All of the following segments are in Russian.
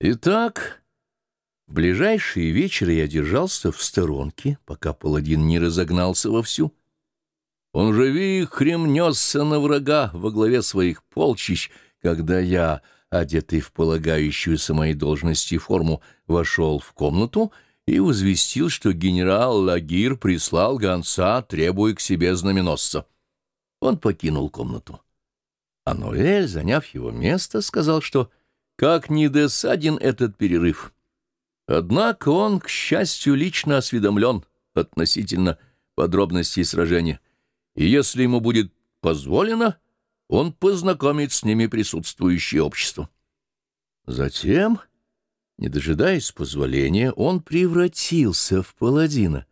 Итак, в ближайшие вечеры я держался в сторонке, пока паладин не разогнался вовсю. Он же вихрем несся на врага во главе своих полчищ, когда я, одетый в полагающуюся моей должности форму, вошел в комнату и возвестил, что генерал Лагир прислал гонца, требуя к себе знаменосца. Он покинул комнату. А Ноэль, заняв его место, сказал, что как ни досаден этот перерыв. Однако он, к счастью, лично осведомлен относительно подробностей сражения, и если ему будет позволено, он познакомит с ними присутствующее общество. Затем, не дожидаясь позволения, он превратился в паладина,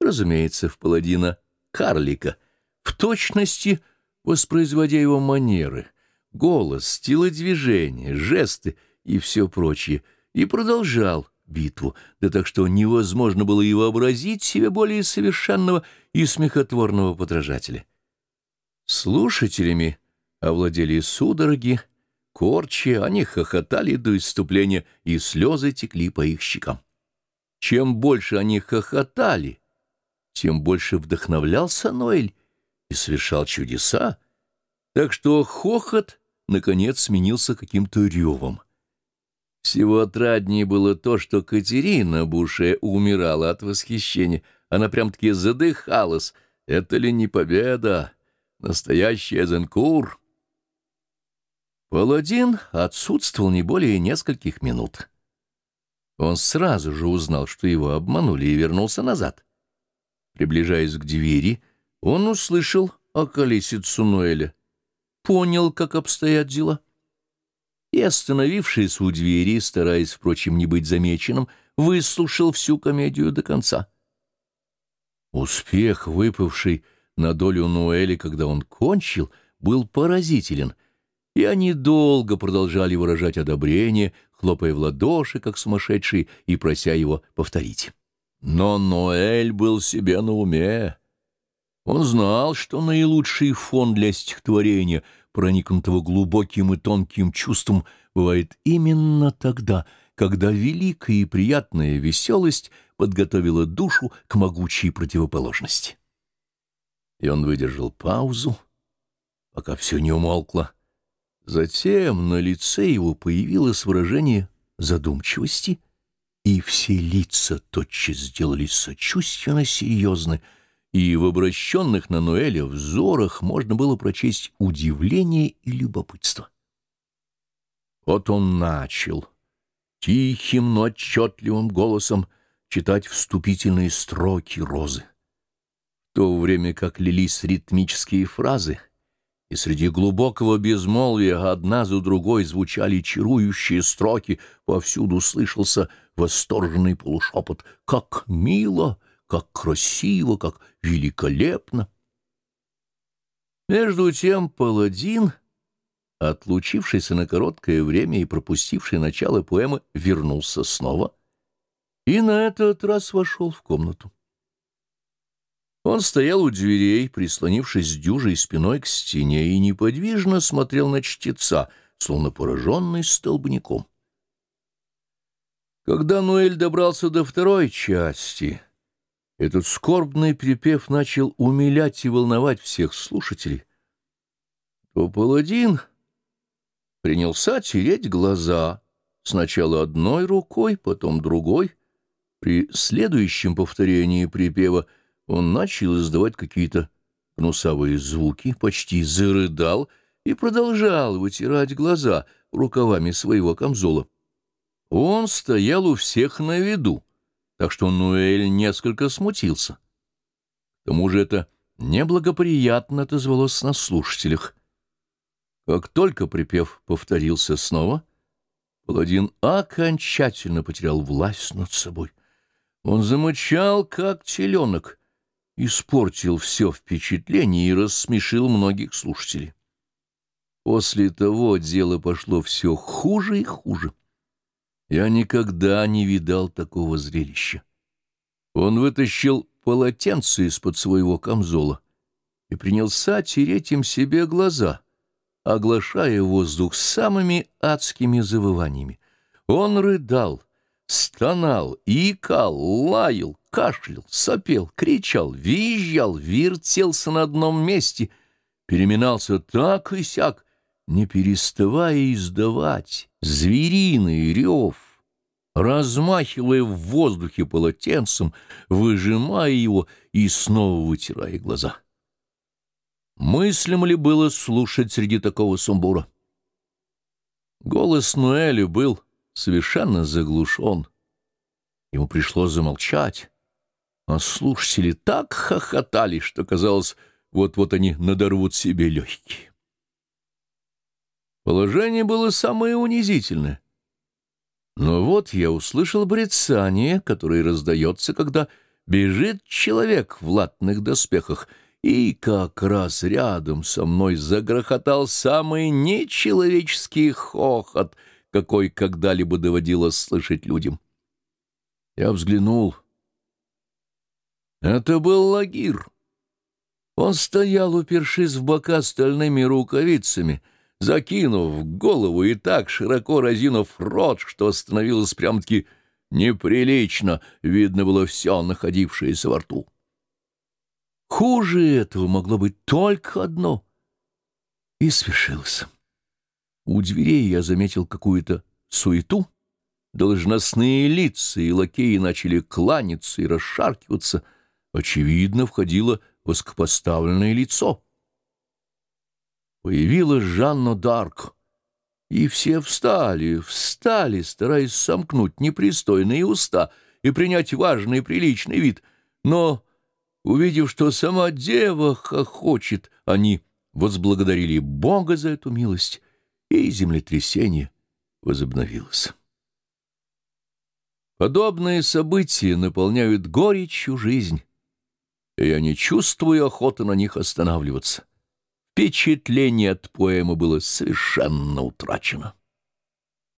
разумеется, в паладина карлика, в точности воспроизводя его манеры, голос, телодвижения, жесты и все прочее, и продолжал битву, да так что невозможно было и вообразить себе более совершенного и смехотворного подражателя. Слушателями овладели судороги, корчи, они хохотали до исступления, и слезы текли по их щекам. Чем больше они хохотали, тем больше вдохновлялся Ноэль, и совершал чудеса, так что хохот, наконец, сменился каким-то ревом. Всего отраднее было то, что Катерина Буше умирала от восхищения. Она прям-таки задыхалась. Это ли не победа? Настоящий Эзенкур? Паладин отсутствовал не более нескольких минут. Он сразу же узнал, что его обманули, и вернулся назад. Приближаясь к двери, он услышал околесицу Ноэля, понял, как обстоят дела, и, остановившись у двери, стараясь, впрочем, не быть замеченным, выслушал всю комедию до конца. Успех, выпавший на долю Ноэля, когда он кончил, был поразителен, и они долго продолжали выражать одобрение, хлопая в ладоши, как сумасшедшие, и прося его повторить. Но Ноэль был себе на уме. Он знал, что наилучший фон для стихотворения, проникнутого глубоким и тонким чувством, бывает именно тогда, когда великая и приятная веселость подготовила душу к могучей противоположности. И он выдержал паузу, пока все не умолкло. Затем на лице его появилось выражение задумчивости, и все лица тотчас сделались сочувственно серьезны, и в обращенных на Ноэля взорах можно было прочесть удивление и любопытство. Вот он начал тихим, но отчетливым голосом читать вступительные строки розы. В то время как лились ритмические фразы, и среди глубокого безмолвия одна за другой звучали чарующие строки, повсюду слышался восторженный полушепот «Как мило!» Как красиво, как великолепно. Между тем паладин, отлучившийся на короткое время и пропустивший начало поэмы, вернулся снова и на этот раз вошел в комнату. Он стоял у дверей, прислонившись дюжей спиной к стене, и неподвижно смотрел на чтеца, словно пораженный столбняком. Когда Нуэль добрался до второй части — этот скорбный припев начал умилять и волновать всех слушателей. То паладин принялся тереть глаза, сначала одной рукой, потом другой. При следующем повторении припева он начал издавать какие-то гнусавые звуки, почти зарыдал и продолжал вытирать глаза рукавами своего камзола. Он стоял у всех на виду так что Нуэль несколько смутился. К тому же это неблагоприятно отозвалось на слушателях. Как только припев повторился снова, паладин окончательно потерял власть над собой. Он замычал, как теленок, испортил все впечатление и рассмешил многих слушателей. После того дело пошло все хуже и хуже. Я никогда не видал такого зрелища. Он вытащил полотенце из-под своего камзола и принялся тереть им себе глаза, оглашая воздух самыми адскими завываниями. Он рыдал, стонал, икал, лаял, кашлял, сопел, кричал, визжал, вертелся на одном месте, переминался так и сяк, не переставая издавать звериный рев, размахивая в воздухе полотенцем, выжимая его и снова вытирая глаза. Мыслимо ли было слушать среди такого сумбура? Голос Нуэля был совершенно заглушен. Ему пришлось замолчать, а слушатели так хохотали, что казалось, вот-вот они надорвут себе легкие. Положение было самое унизительное. Но вот я услышал брецание, которое раздается, когда бежит человек в латных доспехах, и как раз рядом со мной загрохотал самый нечеловеческий хохот, какой когда-либо доводилось слышать людям. Я взглянул. Это был лагир. Он стоял, упершись в бока стальными рукавицами, закинув голову и так широко разинув рот, что становилось прям-таки неприлично, видно было все находившееся во рту. Хуже этого могло быть только одно. И свершилось. У дверей я заметил какую-то суету. Должностные лица и лакеи начали кланяться и расшаркиваться. Очевидно, входило воскопоставленное лицо. Появилась Жанна Дарк. И все встали, встали, стараясь сомкнуть непристойные уста и принять важный и приличный вид. Но Увидев, что сама дева хохочет, они возблагодарили Бога за эту милость, и землетрясение возобновилось. Подобные события наполняют горечью жизнь, и я не чувствую охоты на них останавливаться. Впечатление от поэмы было совершенно утрачено.